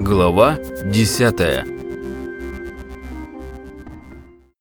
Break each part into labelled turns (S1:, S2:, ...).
S1: Глава 10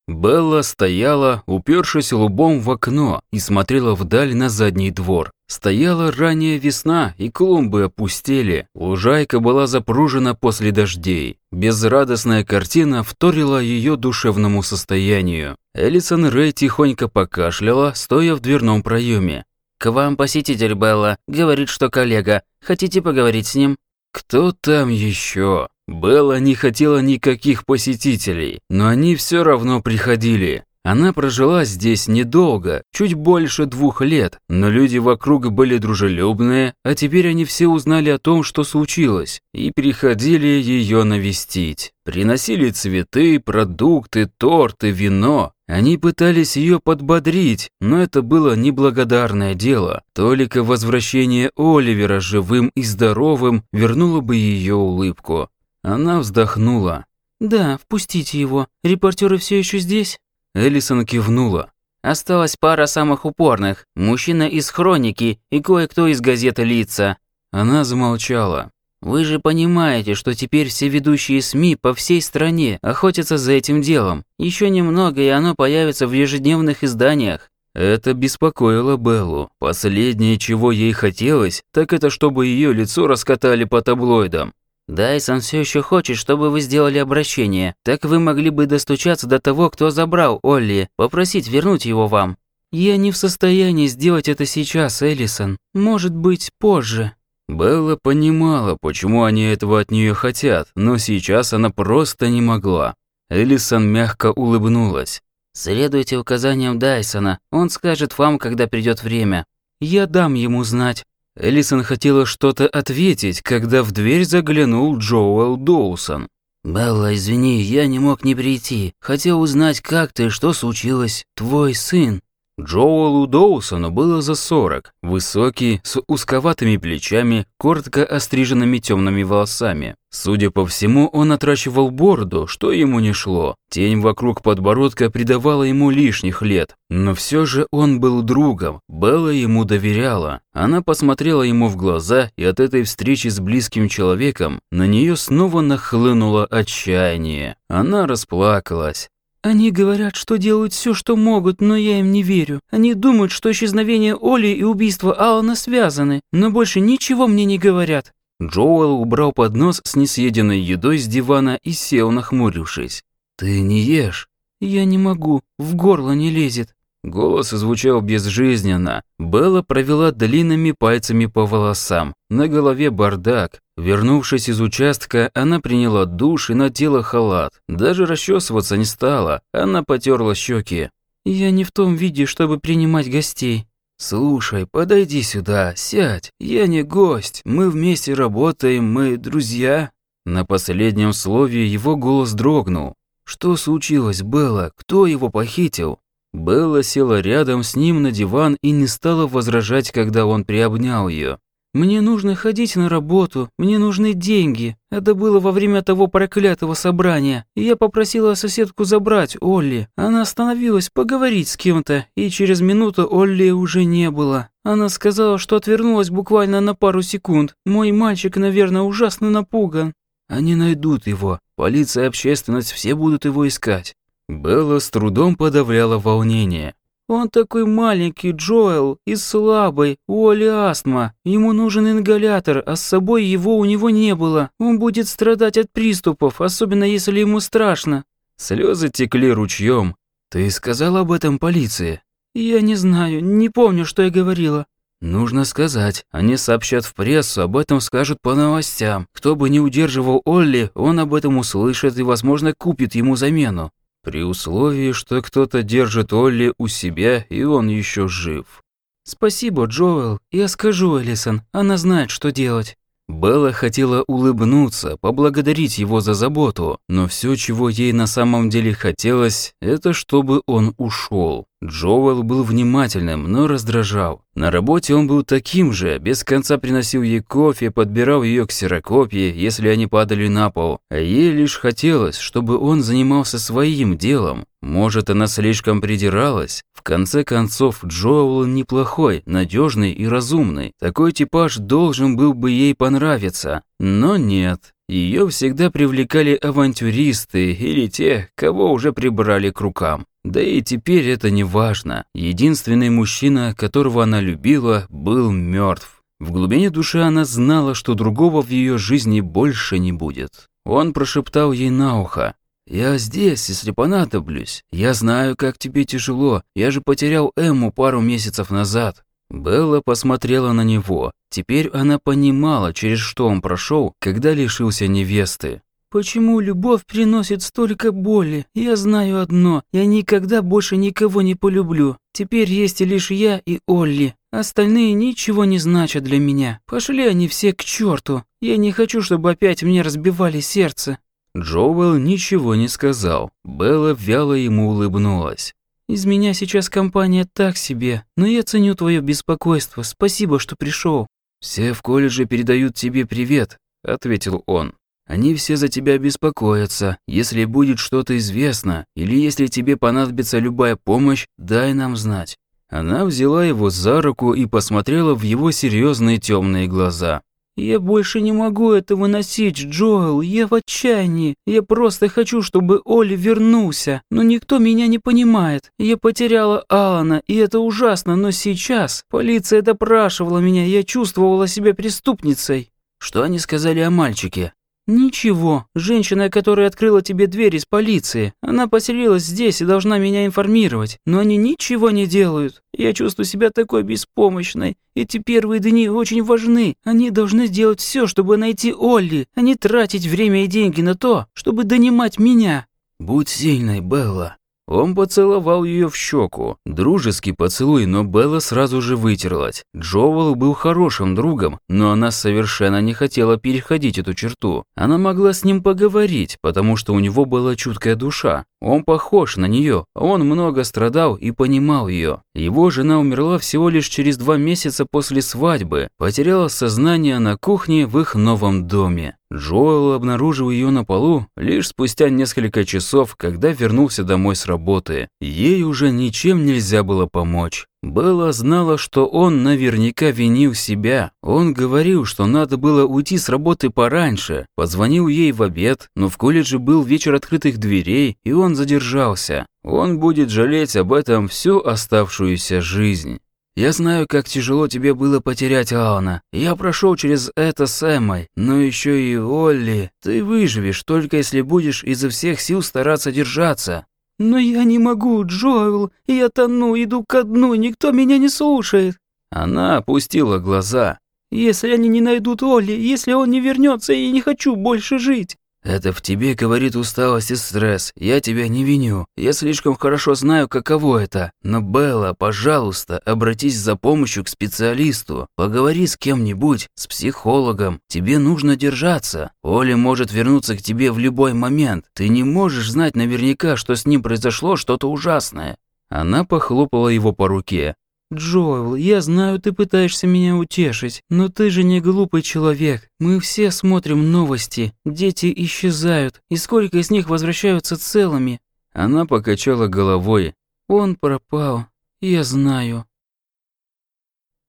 S1: Белла стояла, упершись лбом в окно и смотрела вдаль на задний двор. Стояла ранняя весна, и клумбы опустели. Лужайка была запружена после дождей. Безрадостная картина вторила ее душевному состоянию. Элисон Рэй тихонько покашляла, стоя в дверном проеме.
S2: «К вам посетитель Белла. Говорит, что коллега. Хотите поговорить с ним?»
S1: Кто там еще? Белла не хотела никаких посетителей, но они все равно приходили. Она прожила здесь недолго, чуть больше двух лет, но люди вокруг были дружелюбные, а теперь они все узнали о том, что случилось, и приходили ее навестить. Приносили цветы, продукты, торты, вино. Они пытались ее подбодрить, но это было неблагодарное дело. Только возвращение Оливера живым и здоровым вернуло бы ее улыбку. Она вздохнула.
S3: «Да, впустите его. Репортеры все еще здесь?»
S1: Элисон кивнула.
S2: Осталась пара самых упорных. Мужчина из хроники и кое-кто из газеты «Лица».
S1: Она замолчала.
S2: Вы же понимаете, что теперь все ведущие СМИ по всей стране охотятся за этим делом. Еще немного, и оно появится в ежедневных изданиях.
S1: Это беспокоило Беллу. Последнее, чего ей хотелось, так это чтобы ее лицо раскатали по таблоидам.
S2: Дайсон все еще хочет, чтобы вы сделали обращение. Так вы могли бы достучаться до того, кто забрал Олли, попросить вернуть его вам.
S3: Я не в состоянии сделать это сейчас, Эллисон. Может быть, позже.
S1: Белла понимала, почему они этого от нее хотят, но сейчас она просто не могла. Эллисон мягко улыбнулась.
S2: «Следуйте указаниям Дайсона, он скажет вам, когда придет время».
S3: «Я дам ему знать».
S1: Эллисон хотела что-то ответить, когда в дверь заглянул Джоэл Доусон.
S2: «Белла, извини, я не мог не прийти. Хотел узнать, как ты, что случилось. Твой сын».
S1: Джоэлу Доусону было за 40, высокий, с узковатыми плечами, коротко остриженными темными волосами. Судя по всему, он отращивал бороду, что ему не шло. Тень вокруг подбородка придавала ему лишних лет. Но все же он был другом, Белла ему доверяла. Она посмотрела ему в глаза, и от этой встречи с близким человеком на нее снова нахлынуло отчаяние. Она расплакалась.
S3: Они говорят, что делают все, что могут, но я им не верю. Они думают, что исчезновение Оли и убийство Алана связаны, но больше ничего мне не говорят.
S1: Джоэл убрал поднос с несъеденной едой с дивана и сел, нахмурившись. «Ты не ешь?»
S3: «Я не могу, в горло не лезет».
S1: Голос звучал безжизненно. Белла провела длинными пальцами по волосам. На голове бардак. Вернувшись из участка, она приняла душ и надела халат. Даже расчесываться не стала. Она потерла щеки.
S3: «Я не в том виде, чтобы принимать гостей».
S1: «Слушай, подойди сюда, сядь. Я не гость. Мы вместе работаем, мы друзья». На последнем слове его голос дрогнул. «Что случилось, Белла? Кто его похитил?» Белла села рядом с ним на диван и не стала возражать, когда он приобнял ее.
S3: «Мне нужно ходить на работу, мне нужны деньги. Это было во время того проклятого собрания. И я попросила соседку забрать Олли. Она остановилась поговорить с кем-то, и через минуту Олли уже не было. Она сказала, что отвернулась буквально на пару секунд. Мой мальчик, наверное, ужасно напуган».
S1: «Они найдут его. Полиция общественность все будут его искать». Белла с трудом подавляла волнение.
S3: «Он такой маленький, Джоэл, и слабый, у Оли астма. Ему нужен ингалятор, а с собой его у него не было. Он будет страдать от приступов, особенно если ему страшно».
S1: Слезы текли ручьем. «Ты сказал об этом полиции?»
S3: «Я не знаю, не помню, что я говорила».
S1: «Нужно сказать. Они сообщат в прессу, об этом скажут по новостям. Кто бы не удерживал Олли, он об этом услышит и, возможно, купит ему замену. При условии, что кто-то держит Олли у себя, и он еще жив.
S3: «Спасибо, Джоэл. Я скажу Элисон. Она знает, что делать».
S1: Белла хотела улыбнуться, поблагодарить его за заботу, но все, чего ей на самом деле хотелось, это чтобы он ушел. Джоэл был внимательным, но раздражал. На работе он был таким же, без конца приносил ей кофе, подбирал ее ксерокопии, если они падали на пол. А ей лишь хотелось, чтобы он занимался своим делом. Может, она слишком придиралась? В конце концов, Джоэл неплохой, надежный и разумный. Такой типаж должен был бы ей понравиться. Но нет. Ее всегда привлекали авантюристы или те, кого уже прибрали к рукам. Да и теперь это не важно. Единственный мужчина, которого она любила, был мертв. В глубине души она знала, что другого в ее жизни больше не будет. Он прошептал ей на ухо. «Я здесь, если понадоблюсь. Я знаю, как тебе тяжело. Я же потерял Эмму пару месяцев назад». Белла посмотрела на него. Теперь она понимала, через что он прошел, когда лишился невесты.
S3: «Почему любовь приносит столько боли? Я знаю одно, я никогда больше никого не полюблю. Теперь есть лишь я и Олли. Остальные ничего не значат для меня. Пошли они все к черту. Я не хочу, чтобы опять мне разбивали сердце».
S1: Джоуэлл ничего не сказал. Белла вяло ему улыбнулась.
S3: «Из меня сейчас компания так себе, но я ценю твое беспокойство. Спасибо, что пришел.
S1: «Все в колледже передают тебе привет», — ответил он. Они все за тебя беспокоятся. Если будет что-то известно, или если тебе понадобится любая помощь, дай нам знать». Она взяла его за руку и посмотрела в его серьезные темные глаза.
S3: «Я больше не могу это выносить, Джоэл, я в отчаянии. Я просто хочу, чтобы Оли вернулся, но никто меня не понимает. Я потеряла Алана, и это ужасно, но сейчас полиция допрашивала меня, я чувствовала себя преступницей».
S2: «Что они сказали о мальчике?»
S3: «Ничего. Женщина, которая открыла тебе дверь из полиции, она поселилась здесь и должна меня информировать, но они ничего не делают. Я чувствую себя такой беспомощной. Эти первые дни очень важны. Они должны сделать все, чтобы найти Олли, а не тратить время и деньги на то, чтобы донимать меня».
S1: «Будь сильной, Белла», он поцеловал ее в щеку. Дружеский поцелуй, но Белла сразу же вытерлась. Джоуэл был хорошим другом, но она совершенно не хотела переходить эту черту. Она могла с ним поговорить, потому что у него была чуткая душа. Он похож на нее, он много страдал и понимал ее. Его жена умерла всего лишь через два месяца после свадьбы, потеряла сознание на кухне в их новом доме. Джоэл обнаружил ее на полу лишь спустя несколько часов, когда вернулся домой с работы. Ей уже ничем нельзя было помочь. Белла знала, что он наверняка винил себя. Он говорил, что надо было уйти с работы пораньше. Позвонил ей в обед, но в колледже был вечер открытых дверей, и он задержался. Он будет жалеть об этом всю оставшуюся жизнь. Я знаю, как тяжело тебе было потерять Алана. Я прошел через это с Эммой, но еще и Олли. Ты выживешь, только если будешь изо всех сил стараться держаться.
S3: «Но я не могу, Джоэл, я тону, иду ко дну, никто меня не слушает».
S1: Она опустила глаза.
S3: «Если они не найдут Олли, если он не вернется, я не хочу больше жить».
S1: «Это в тебе говорит усталость и стресс. Я тебя не виню. Я слишком хорошо знаю, каково это. Но, Белла, пожалуйста, обратись за помощью к специалисту. Поговори с кем-нибудь, с психологом. Тебе нужно держаться. Оля может вернуться к тебе в любой момент. Ты не можешь знать наверняка, что с ним произошло что-то ужасное». Она похлопала его по руке.
S3: «Джоэл, я знаю, ты пытаешься меня утешить, но ты же не глупый человек. Мы все смотрим новости, дети исчезают, и сколько из них возвращаются целыми?»
S1: Она покачала головой.
S3: «Он пропал, я знаю».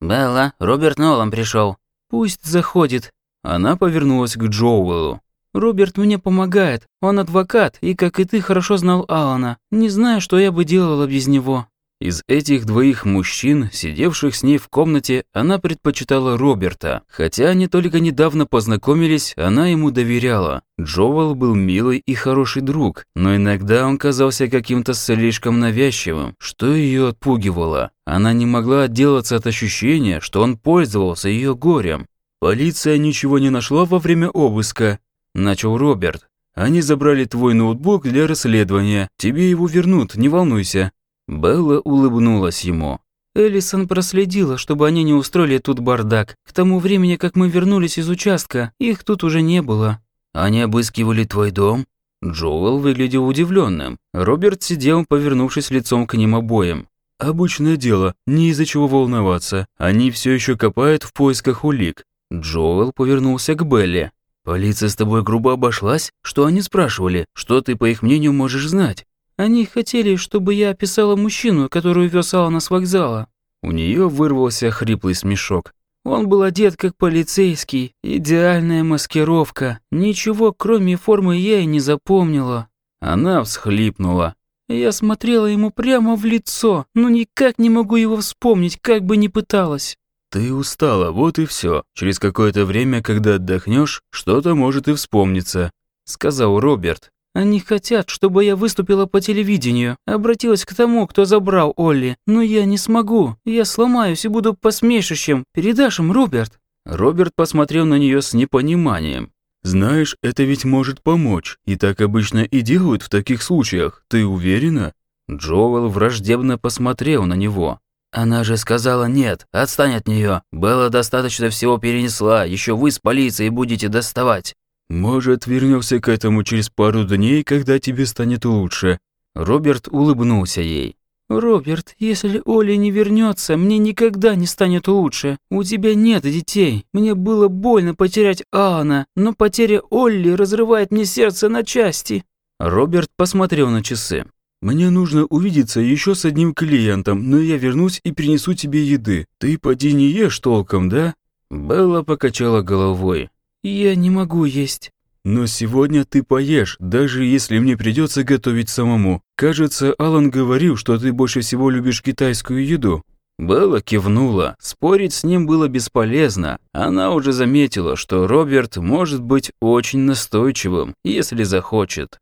S2: «Белла, Роберт Нолан пришел.
S3: «Пусть заходит».
S1: Она повернулась к Джоуэлу.
S3: «Роберт мне помогает. Он адвокат и, как и ты, хорошо знал Алана. Не знаю, что я бы делала без него».
S1: Из этих двоих мужчин, сидевших с ней в комнате, она предпочитала Роберта. Хотя они только недавно познакомились, она ему доверяла. Джоэл был милый и хороший друг, но иногда он казался каким-то слишком навязчивым, что ее отпугивало. Она не могла отделаться от ощущения, что он пользовался ее горем. «Полиция ничего не нашла во время обыска», – начал Роберт. «Они забрали твой ноутбук для расследования. Тебе его вернут, не волнуйся». Белла улыбнулась ему.
S3: Элисон проследила, чтобы они не устроили тут бардак. К тому времени, как мы вернулись из участка, их тут уже не было.
S1: Они обыскивали твой дом? Джоэл выглядел удивленным. Роберт сидел, повернувшись лицом к ним обоим. «Обычное дело, не из-за чего волноваться. Они все еще копают в поисках улик». Джоэл повернулся к Белле. «Полиция с тобой грубо обошлась? Что они спрашивали? Что ты, по их мнению, можешь знать?»
S3: Они хотели, чтобы я описала мужчину, который вез Алана с вокзала».
S1: У нее вырвался хриплый смешок.
S3: Он был одет как полицейский, идеальная маскировка. Ничего, кроме формы, я и не запомнила.
S1: Она всхлипнула.
S3: Я смотрела ему прямо в лицо, но никак не могу его вспомнить, как бы ни пыталась.
S1: Ты устала, вот и все. Через какое-то время, когда отдохнешь, что-то может и вспомниться, сказал Роберт.
S3: Они хотят, чтобы я выступила по телевидению, обратилась к тому, кто забрал Олли, но я не смогу. Я сломаюсь и буду посмешищем. Передашь им, Роберт?»
S1: Роберт посмотрел на нее с непониманием. «Знаешь, это ведь может помочь, и так обычно и делают в таких случаях. Ты уверена?» Джоэл враждебно посмотрел на него.
S2: «Она же сказала нет, отстань от нее. Белла достаточно всего перенесла, еще вы с полицией будете доставать».
S1: «Может, вернешься к этому через пару дней, когда тебе станет лучше?» Роберт улыбнулся ей.
S3: «Роберт, если Оля не вернется, мне никогда не станет лучше. У тебя нет детей. Мне было больно потерять Алана, но потеря Олли разрывает мне сердце на части».
S1: Роберт посмотрел на часы. «Мне нужно увидеться еще с одним клиентом, но я вернусь и принесу тебе еды. Ты поди не ешь толком, да?» Белла покачала головой.
S3: «Я не могу есть».
S1: «Но сегодня ты поешь, даже если мне придется готовить самому. Кажется, Алан говорил, что ты больше всего любишь китайскую еду». Белла кивнула. Спорить с ним было бесполезно. Она уже заметила, что Роберт может быть очень настойчивым, если захочет.